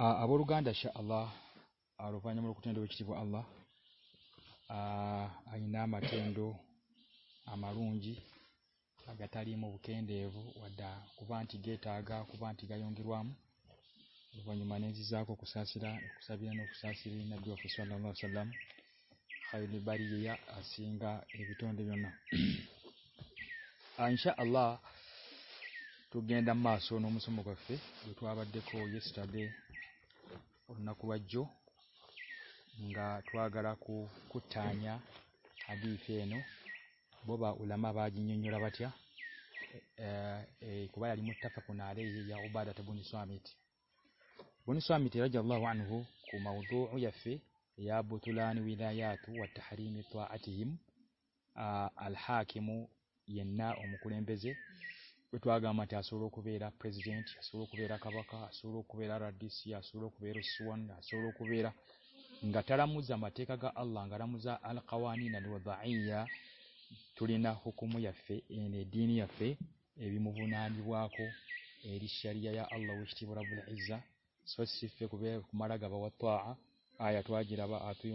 آبرو گاس اللہ نمبر کتنی کو آئی نام دو مارجی آگاتی موکے دا گیتا گاؤں گروام پیسوں بار گئی گاس الہ تو گیندا ماسو نو مسئلے آباد دیکھو یہ سا دے ارنا کوبات کبھی فی نو بہا اولا مجھے بات متو نا ری بات بنیسوامی بنیسوامی رو لوانوم بتلا نوی ٹوٹو اطہم اللہ کھیمو یہ امکڑ اٹوا گا میٹھے سو کو بیرا پیسیڈینٹ سویرا کھا با سو روبیر بیریرا گاترا مجھ ماتے کللہ ہنگارا مجھا اللہ بولا اِدینا حکومے ابھی مبنا کوئی اللہ مرا گا آئی ٹو گرابہ آلے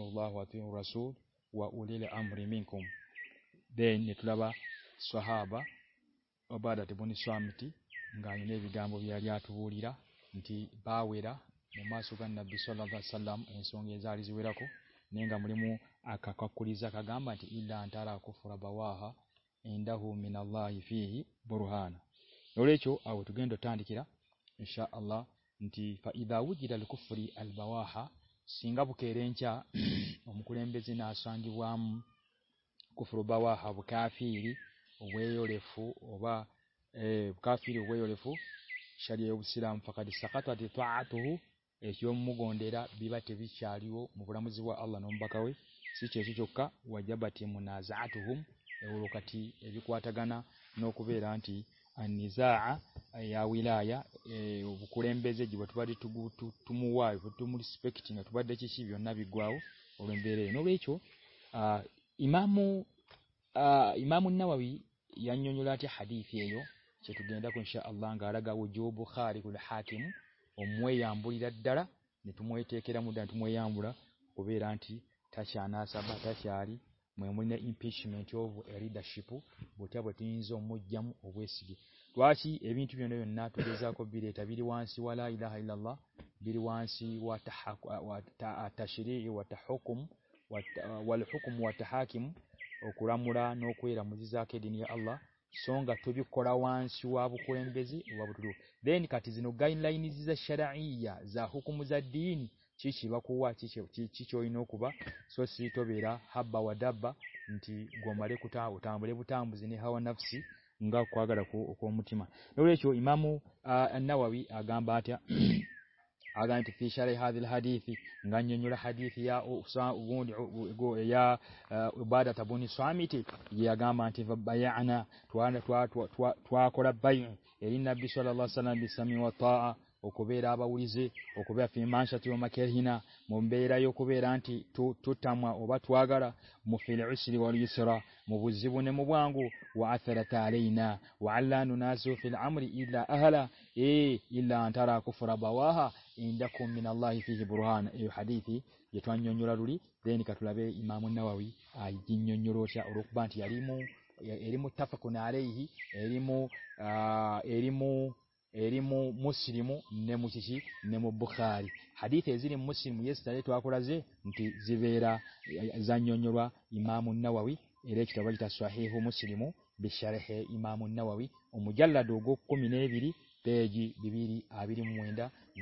امریکی مینکوم دے نیت سوح اب آتی بونی سوامٹی گانے باٮٔا ما سو گانہ سلام او ری رکھیں میری مو آ گا بابا نا چوکا ہنگا بکے رینچا اوہ رو بھا کا فری او ساری سرم پاکات مو گون دیرا بات مغرب ارلہ نو بھئی سی چی جوا اواد بات ما تم کا کواتا گانا نوتی اینجا کھیتی نتواً دیروی چو ایمامو ما می یا ہادشا گاڑ گا جو بو خا موئی بھو در نتھ میرے موبا اوبیران تشیا نا سا میرا دسیپو بوتیا بوتیم اوورا مورا نویرا مجھے جا کے ارلہ سنگاتا ہاب با دے کتاب نبسی گر کو nawawi agamba atya آ گان تھیلاد گان باراتا بونی سوامی گا میوانا لسانی بکوی رابع بکویا مانسما مبے رانتی بات ٹوا گارا موفیلہ سری موبوا اللہ نو نا فی اللہ عللہ اہلا ای برحانے نوی آ جنوا رو بانچ نہو موسری مو نیم نیمو بخاری ہادی جی مسری مو یہ زا نوا موی کھا باٹا سوا مسری مو بیسا منوادو کمینے تیری ابری مین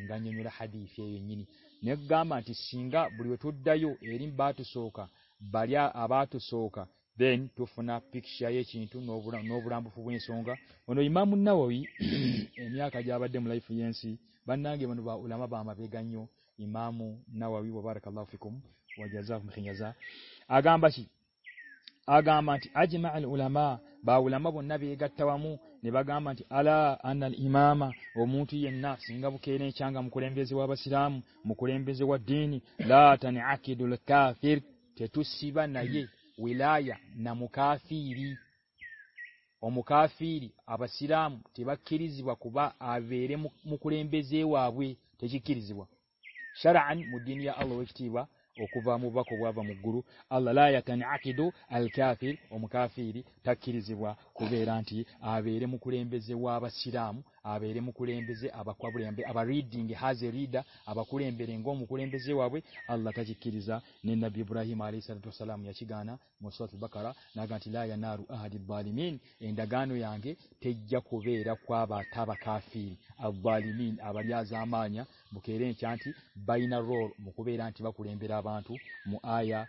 دینی موا حادی نگا منگا بریو ارم بات سوا باری آباد دین ٹو فنا پیانوانا ما منسی بات نا بہت اُل با ہما گانوا مو نو بریک لو پھر آگام باسی آ گا مجھے بابا مو نیب اگا ملا امو نا سنگا چنگا مکوریم بیو آ مکوریم بھی اموکا فری آبا شرام مکوریم بیوا کیرجیوا سر ا کو بو بو اللہ نے آدھو الم کا جیوا خوبیران خورے آبرے موقورے بھی آبا ری دنگے آبا کو موکین بارا نا گانچی لیا نا روای والی گانوے رینی بائنا رو میرے بانٹواہیم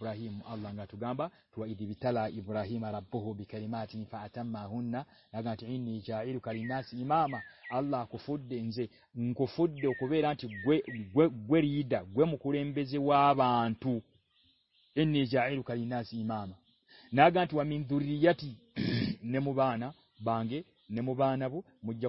گانبالیم آنگان نا بانگے نموبانو مجھے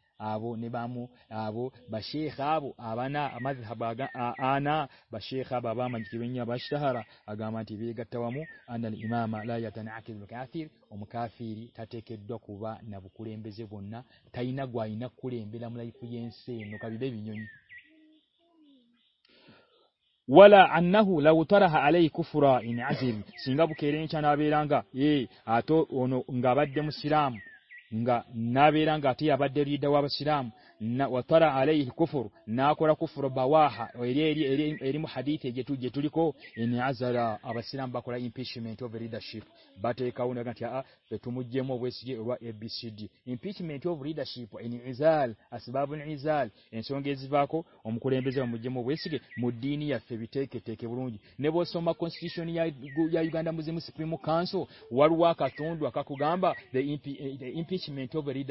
آو نی بام بشا منگا لو رات نکڑ سنگا کھیلیں گا سیرام نا رات آبادی دور آسام ا آلو نا کوفور بایری ہادیو بری داش بات مجھے بری داشوالیس گیب آ کوئی مودی نیبو سماٹیٹیوشن بھی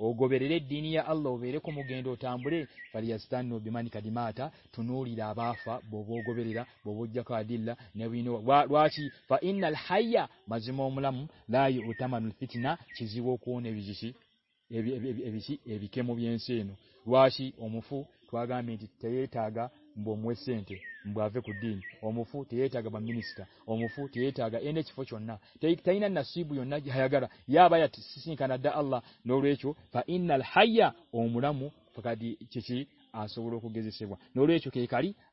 او گوبیر دی الویر مو گیندو پریشان کام تھا مجھ مو لائیویم سینو موف میری بو میٹھے اموفو تے ٹاگا بندا اموفو تھینچنا تین نہ دا اللہ نو ریچوا مواد نو ریچو کاری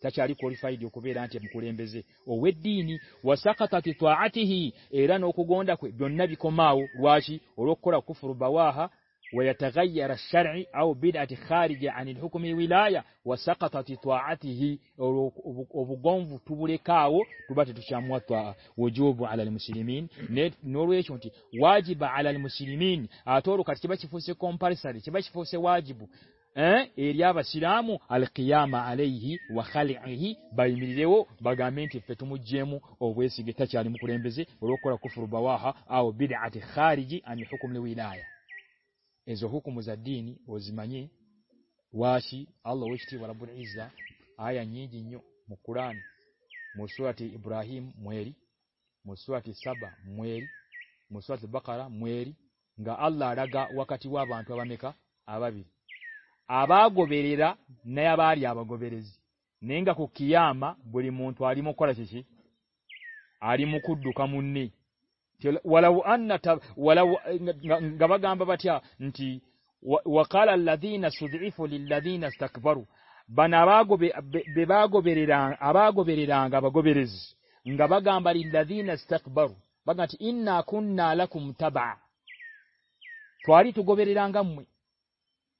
tachali qualified okubera anti mukulembeze oweddiini wasakata kitwaatihi era nokugonda kwe byonna bikomawo lwaki olokola kufurubawaha ويتغير الشرع او بدعه خارج عن الحكم ولايه وسقطت طاعته وبغنف تبلكاو تبات تشاموا وجوب على المسلمين نورويش واجب على المسلمين اتورو كاتيبا تشفوسي كومبارسالي تشبا تشفوسي واجب باسیما خالی بھائی باگا مین جیموئے بابا خاری گی آئی آیا حکومت آیا مکورانی مسوا ابراہیم میری مسا میری مسو بکارا میرے گا اللہ میکا آ آ گوبیرا نیا باری گوبیر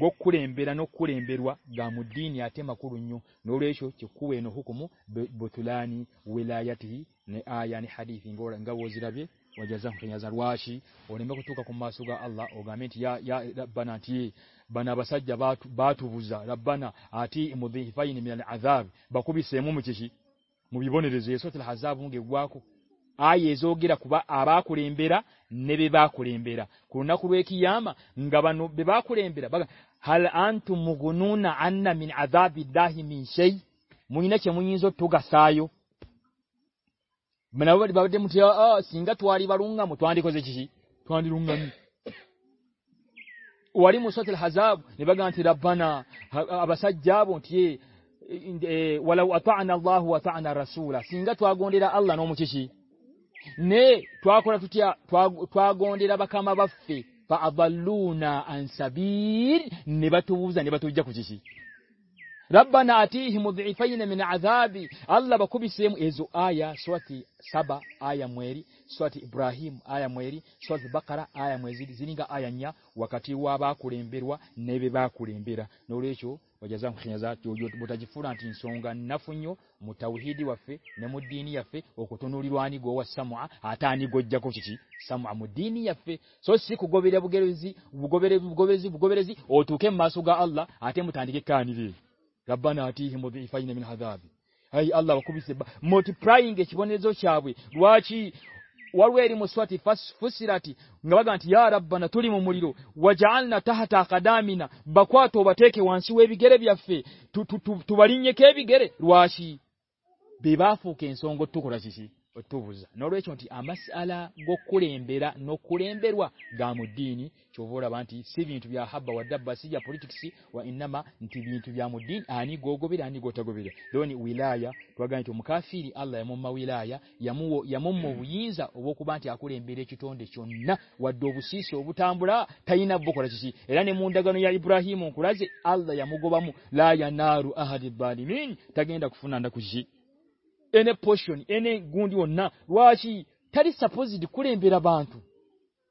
بکے نو کورے گا می نت مو نو ریسوئے نو بتلا ہاد راجرا زاروا موغا اللہ رب بنا نا بنا بات بوجھا رب بنا نا آئی آزاد با کو مو بھی بونے جی سولا آ یہ جو گیرا با خوریما نیبی با خیما خوبیما با خوریمیر موغنس می نا چی مو گاسا منگا تواری با را مواری مسا گنتینگ اللہ نو مچھیسی نی ٹوا کون آپ لونا آنساب نیب بجا نہیں بات اللہ با خوبی سے میری سواتی ابراہیم آیا میری سوتی بکارا آیا میر جی آتی نیبے با خوریم بیا نوری چواز نہ متوافی نمودی وہ کو نویو آ گو سماعی کو rabbana atihi mudhifaina min hadhabi ayi allah wakubise multiplying ekibonezo chabwe lwachi walweri muswati fusirati ngabaga nti ya rabbana tuli mu muliro wajalna tahta qadamina bakwato bateke wansi webigere byaffe tubalinyeke ebigere lwachi bibafu kensongo tukura chichi گام چور بانیاسیم آ گوبر chat نہ ene portion, ene gundi wa na. Wachi, tali supposed di kule mbira bantu.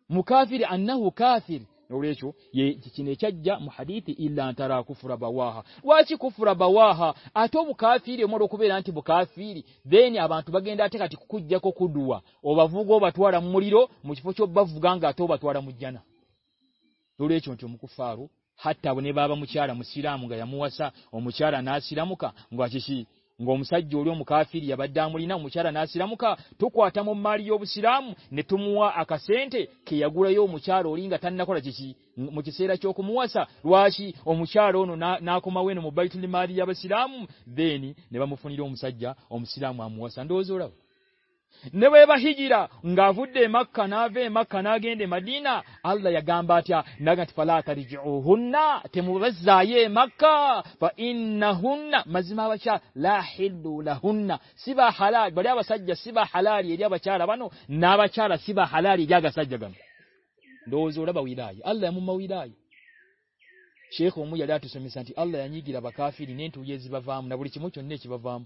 Mukafiri anahu kafiri. Urecho, ye chinechajja muhadithi ila antara kufura bawaha. Wachi kufura bawaha, ato mukafiri, umoro kubela anti mukafiri. Deni abantu bagenda teka tikukudja kukudua. Obavugo batuwara murilo, mchifocho bavuganga ato batuwara mujana. Urecho, nchomu kufaru. Hatta wanebaba mchara musiramu nga ya muwasa. O mchara na asiramu ka. Mwachishi گ مسائ ج مخبا دام میری نا موسارا نا سر مخا تھو کو ماریوب سرام نیتموا آ گور موسارو گا تنچیسی چوکھا مشا رہو نہ موبائل ماری آب سرام دینا موفیو موسم Allah yanyigira bakafiri nentu yezi bavamu na buli kimu کافی بام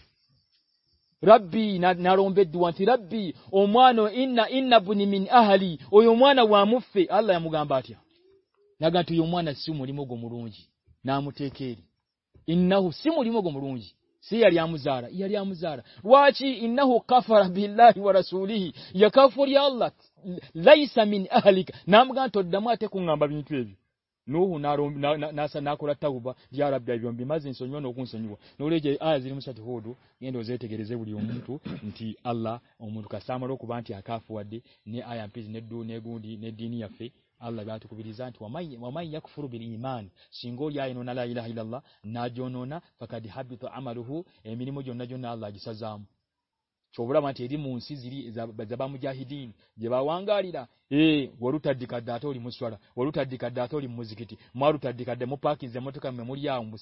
موی مغم روزی نام سیموری مو گم روزی سی یاری گانا نو نہ مجھے اللہ جام چوبا مچھلی مسوڑا دیجیے ماروا دی موپی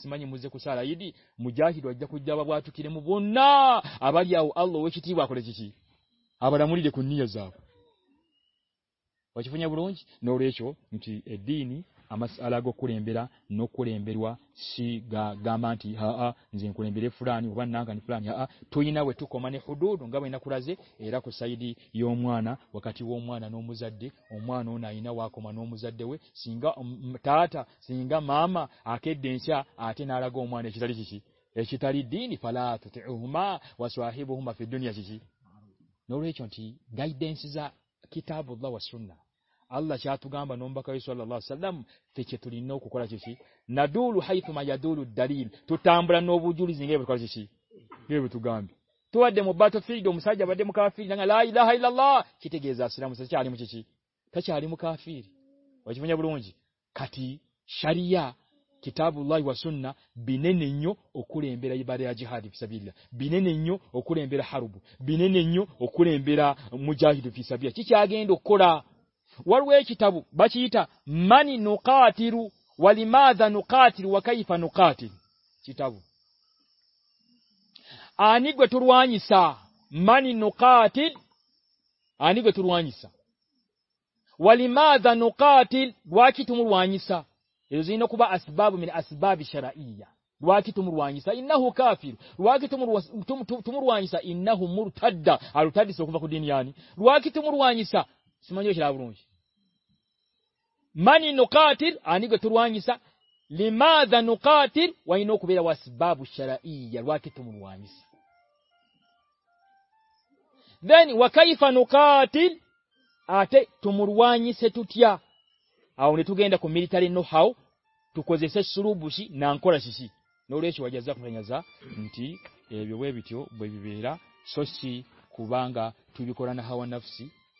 میری آبادی برج نو ریچوی آما گوڑی ایمبیرا نو کوریم پورا ناگانی پورا ٹو نا دن گا ما خورا جی ارا کسائی نا و کا ما نو مزات دی عما نو نا وا نو مذات دے گا ما ما آ کے دکھے نارا جیسی تاری دس کتاب واشوندا اللہ چاہب نوب اللہ چیسی نہ waliwo ekitabu bakiyita mani nukatiru walimaza nukatiru wakaifa nukatiru kitabu anigwe tulwanyisa mani nukatiru anigwe tulwanyisa walimaza nukatiru lwaki tumulwanyisa ezina kuba asbabu min asbabi sharaiya lwaki tumulwanyisa innahu kafir lwaki tumulwanyisa innahu murtadda alutadisa kuva ku dini yani lwaki tumulwanyisa simanyo kirabulunji نو ٹو کو سرو بوسی نام کو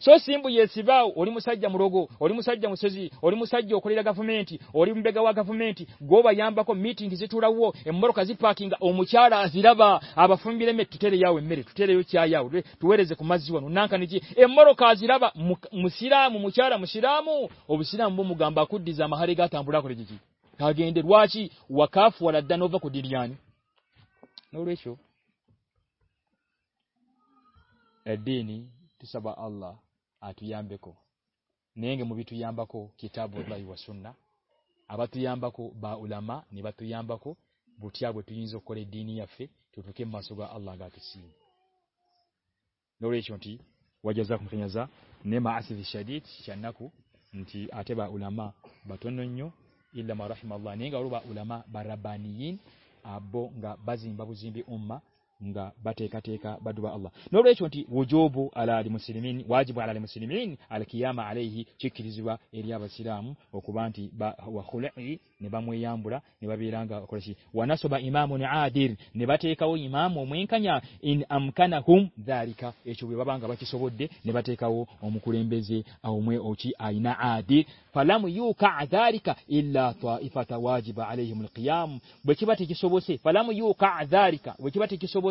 سو سمبو یہ سب a very مسائل رو مسائد سر جی وہی مسائد یہ بے گا فمین گو بک مجھے وہ مروقا پاک او مچھارا جیب آپ میرے کھٹے رہے میرے کھٹے رہے تو مجھے نا مروق کا جراب مشرا مو مچ مراموں مو گا باقی گاڑی جی تمبے کو بھی تمبو کتاب نا آباد کو با اُلاما نیبا تمبا کو بوٹیا بتنی جونی مسو اللہ گا ریچوی کو یلما رسم لیں گروب بارہ بانی بو گا باز بابو جیبی اما بات دے نیباڑم بی آئی نہ سبو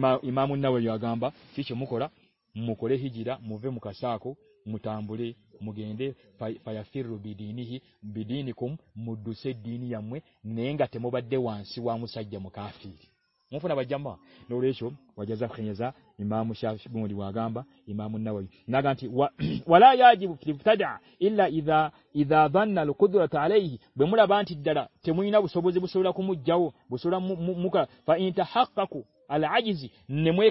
والا ہم مقورا موقعے ہی جیرا مبے موقع آو مدی کو مدو سے نینگات بھائی مسائد مو فن آئی ہما منگانتی علاقہ بنتی بس بڑا موقع ما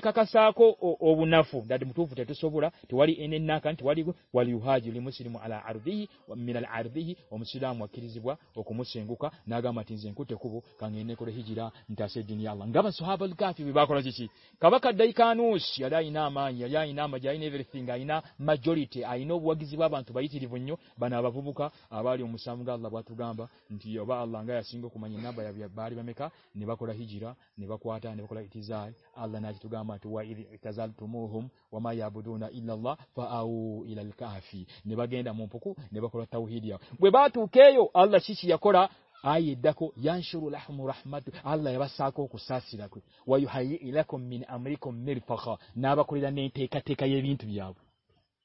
کا سا کونے کو نگا منگو ٹو کونے کوئی کانوسیٹھی بنو بانوا آگا لنگا میب ہرا Zal, Allah na kitugamba tu wa idhi itazaltumuhum wa ma yabuduna illa Allah fa au ila al-kahfi ne bagenda mumpuku ne bakola tauhid ya bwe batukeyo Allah shishi yakola ayidako yanshuru lahmu rahmatu Allah yabasako kusasira ku wa yuhayi ilakum min amrikum mirfaqa na bakulira ne teka teka yebintu byabo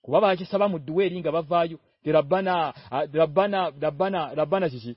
kuba bakisaba mu duweringa bavayo dirabana dirabana dabana rabana shishi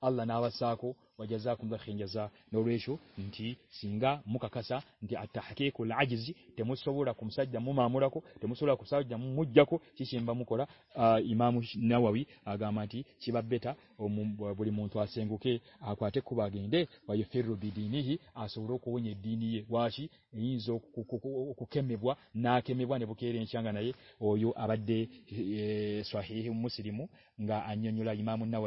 اللہ ناوا ساگا نو ریسو سنگا مو کام سو راسا مو مامور مو سے موڑا مو نوی گا مٹا بڑی منتوا سنگو کے دینے ناموا نیبو رنگانے آ گا نو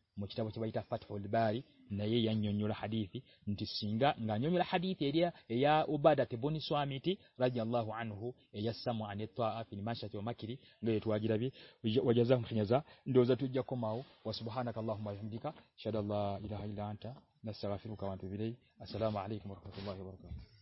السلام علیکم و رحمۃ اللہ